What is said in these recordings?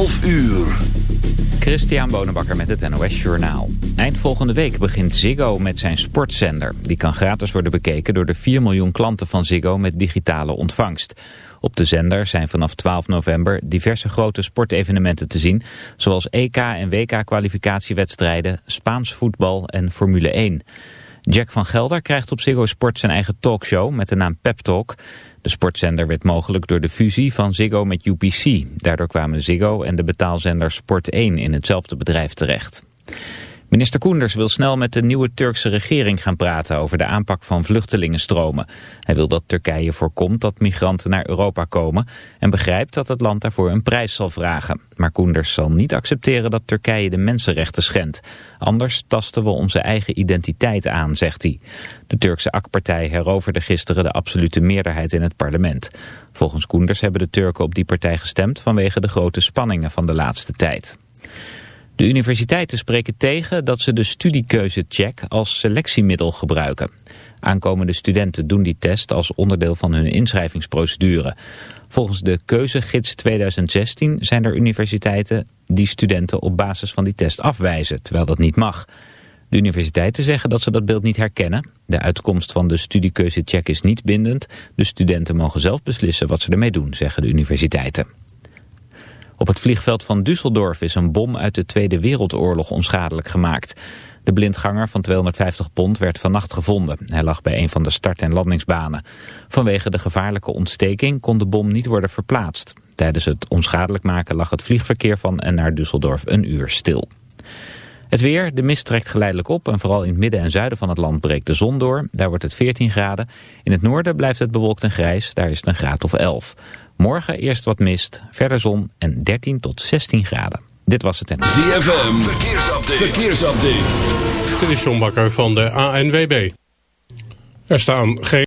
12 uur. Christian Bonenbakker met het NOS Journaal. Eind volgende week begint Ziggo met zijn sportzender. Die kan gratis worden bekeken door de 4 miljoen klanten van Ziggo met digitale ontvangst. Op de zender zijn vanaf 12 november diverse grote sportevenementen te zien... zoals EK- en WK-kwalificatiewedstrijden, Spaans voetbal en Formule 1... Jack van Gelder krijgt op Ziggo Sport zijn eigen talkshow met de naam Pep Talk. De sportzender werd mogelijk door de fusie van Ziggo met UPC. Daardoor kwamen Ziggo en de betaalzender Sport 1 in hetzelfde bedrijf terecht. Minister Koenders wil snel met de nieuwe Turkse regering gaan praten over de aanpak van vluchtelingenstromen. Hij wil dat Turkije voorkomt dat migranten naar Europa komen en begrijpt dat het land daarvoor een prijs zal vragen. Maar Koenders zal niet accepteren dat Turkije de mensenrechten schendt. Anders tasten we onze eigen identiteit aan, zegt hij. De Turkse AK-partij heroverde gisteren de absolute meerderheid in het parlement. Volgens Koenders hebben de Turken op die partij gestemd vanwege de grote spanningen van de laatste tijd. De universiteiten spreken tegen dat ze de studiekeuzecheck als selectiemiddel gebruiken. Aankomende studenten doen die test als onderdeel van hun inschrijvingsprocedure. Volgens de Keuzegids 2016 zijn er universiteiten die studenten op basis van die test afwijzen, terwijl dat niet mag. De universiteiten zeggen dat ze dat beeld niet herkennen. De uitkomst van de studiekeuzecheck is niet bindend. De studenten mogen zelf beslissen wat ze ermee doen, zeggen de universiteiten. Op het vliegveld van Düsseldorf is een bom uit de Tweede Wereldoorlog onschadelijk gemaakt. De blindganger van 250 pond werd vannacht gevonden. Hij lag bij een van de start- en landingsbanen. Vanwege de gevaarlijke ontsteking kon de bom niet worden verplaatst. Tijdens het onschadelijk maken lag het vliegverkeer van en naar Düsseldorf een uur stil. Het weer, de mist trekt geleidelijk op en vooral in het midden en zuiden van het land breekt de zon door. Daar wordt het 14 graden. In het noorden blijft het bewolkt en grijs, daar is het een graad of 11. Morgen eerst wat mist, verder zon en 13 tot 16 graden. Dit was het en... ZFM, verkeersupdate. verkeersupdate. Dit is John Bakker van de ANWB. Er staan geen...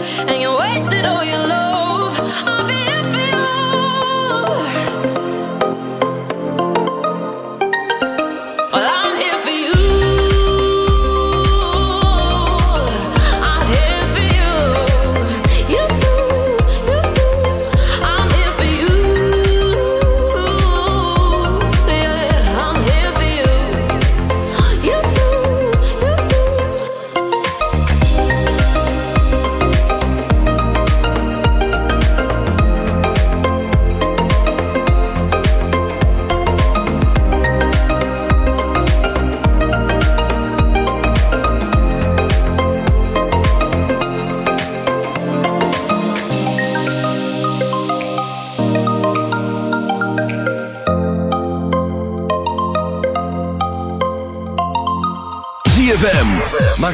and you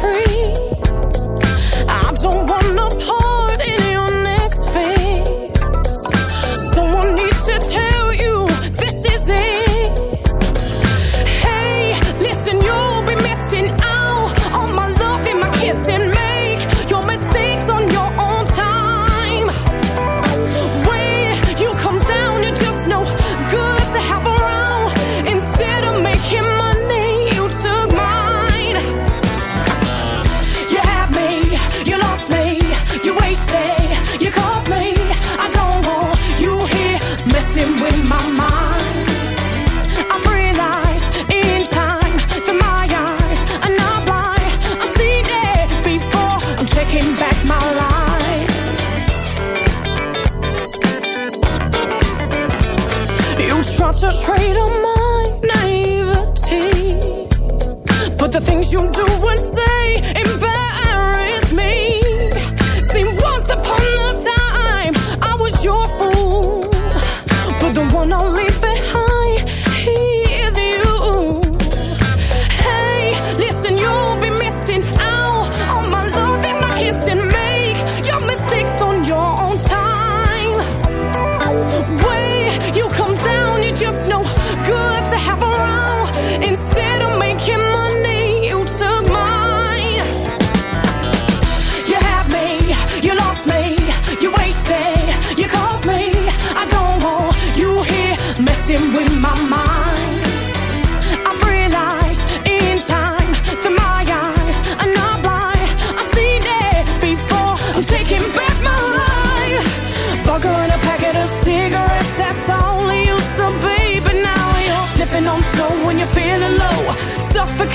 Free. I don't wanna pause.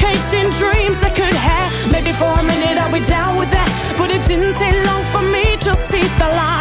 Caves dreams that could have. Maybe for a minute I'll be down with that. But it didn't take long for me to see the light.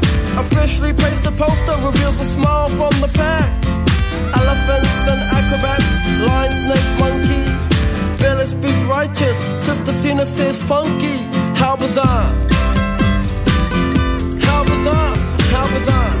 Officially placed a poster reveals a smile from the pack. Elephants and acrobats, lion, snakes, monkey. Pele speaks righteous, Sister Zina says funky. How bizarre! How bizarre! How bizarre!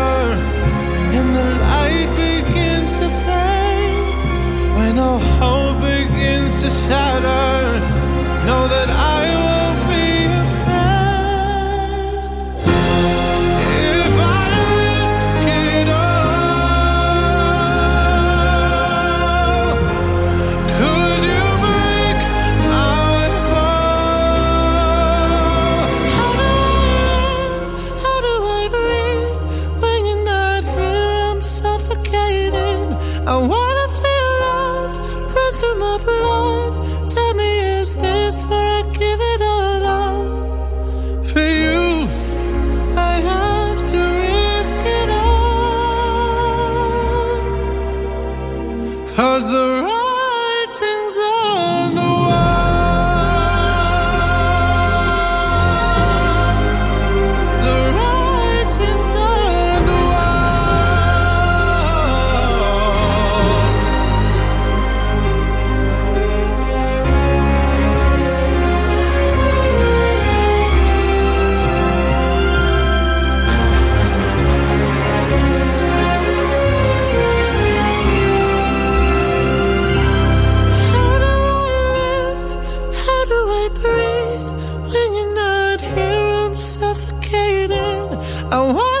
begins Oh, I wanna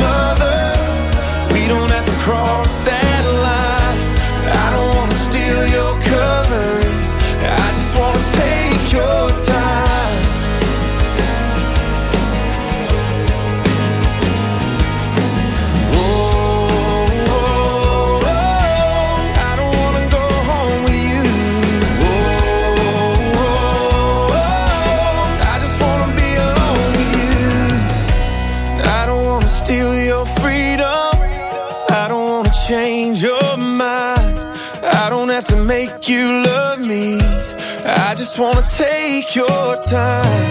time.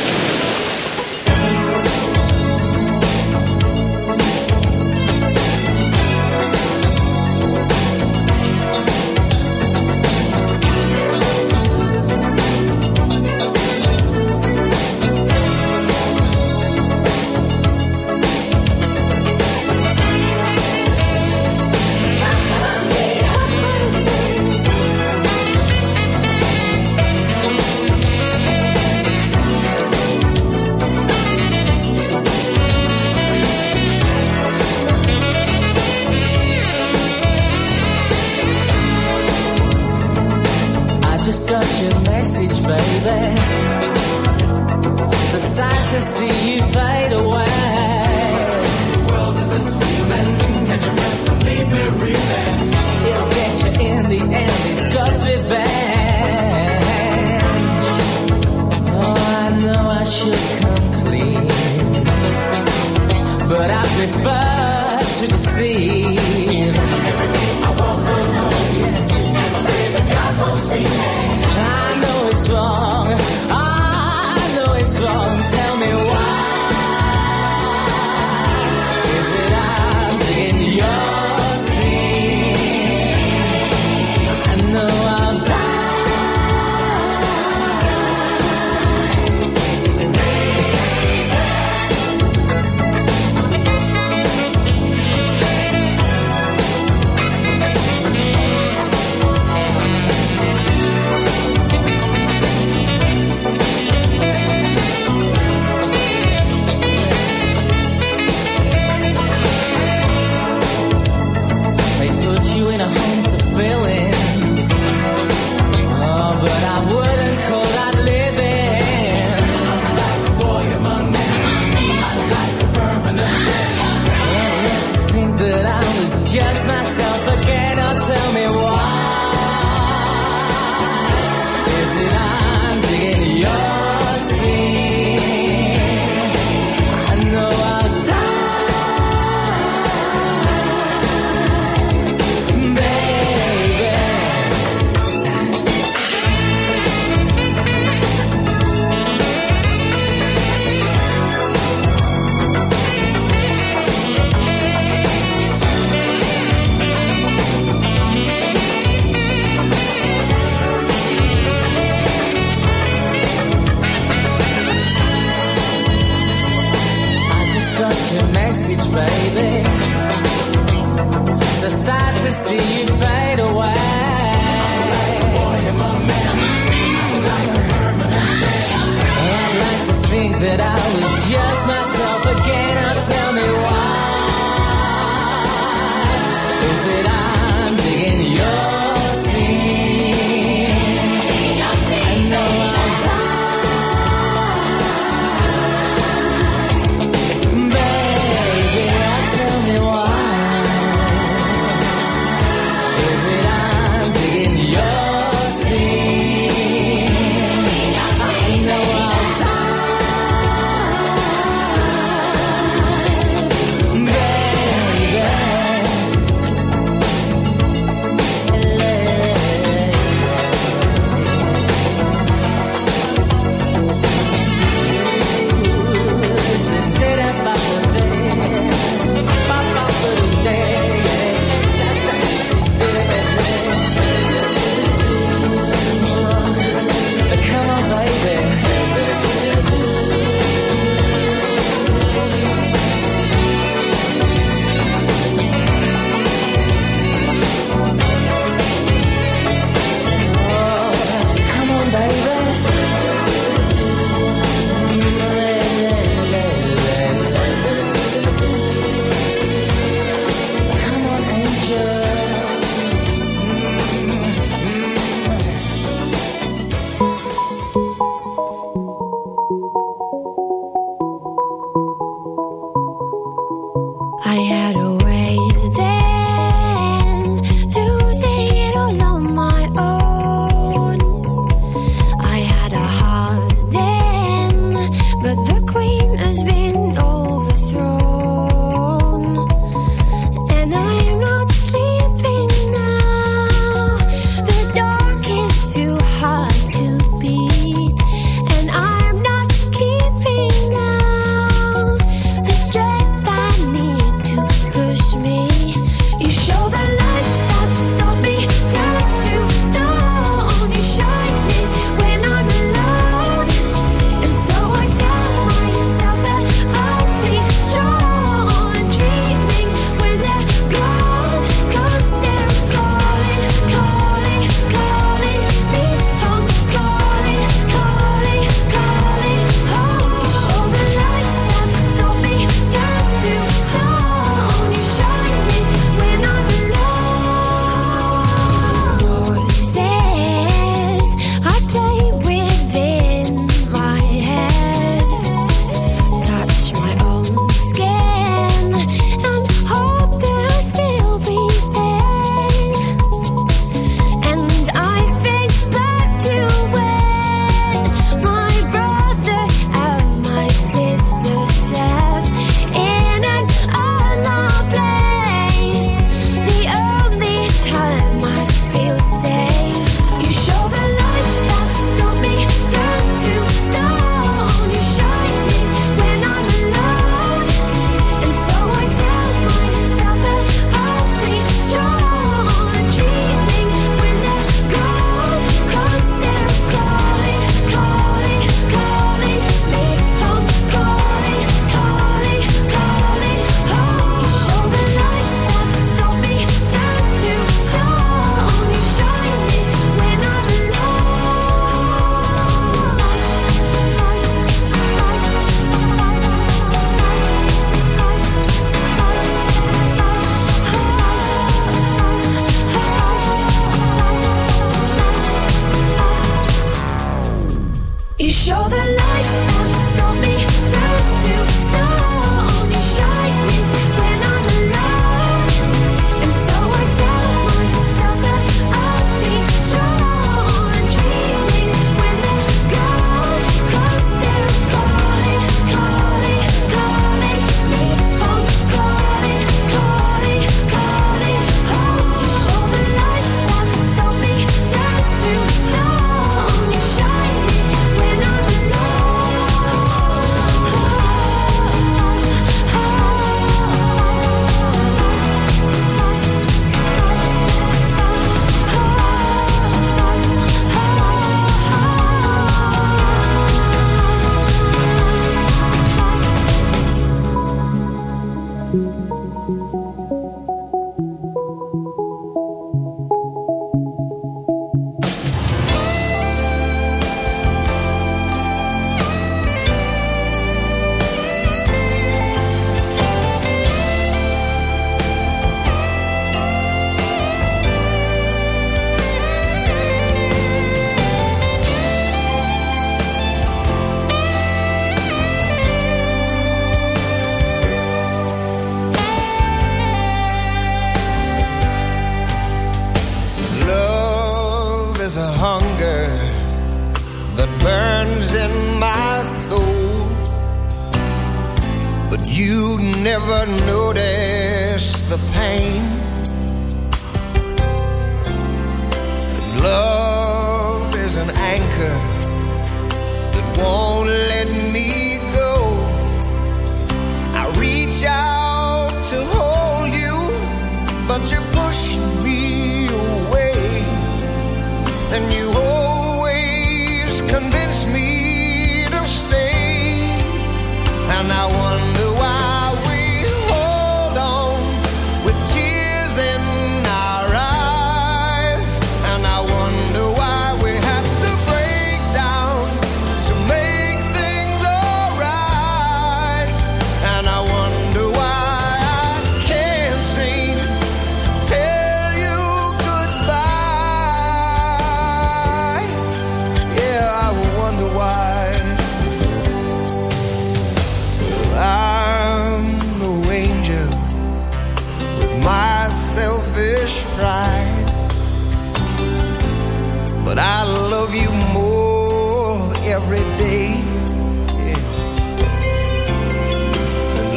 every day.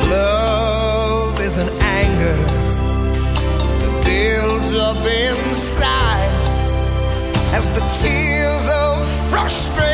Love is an anger that builds up inside as the tears of frustration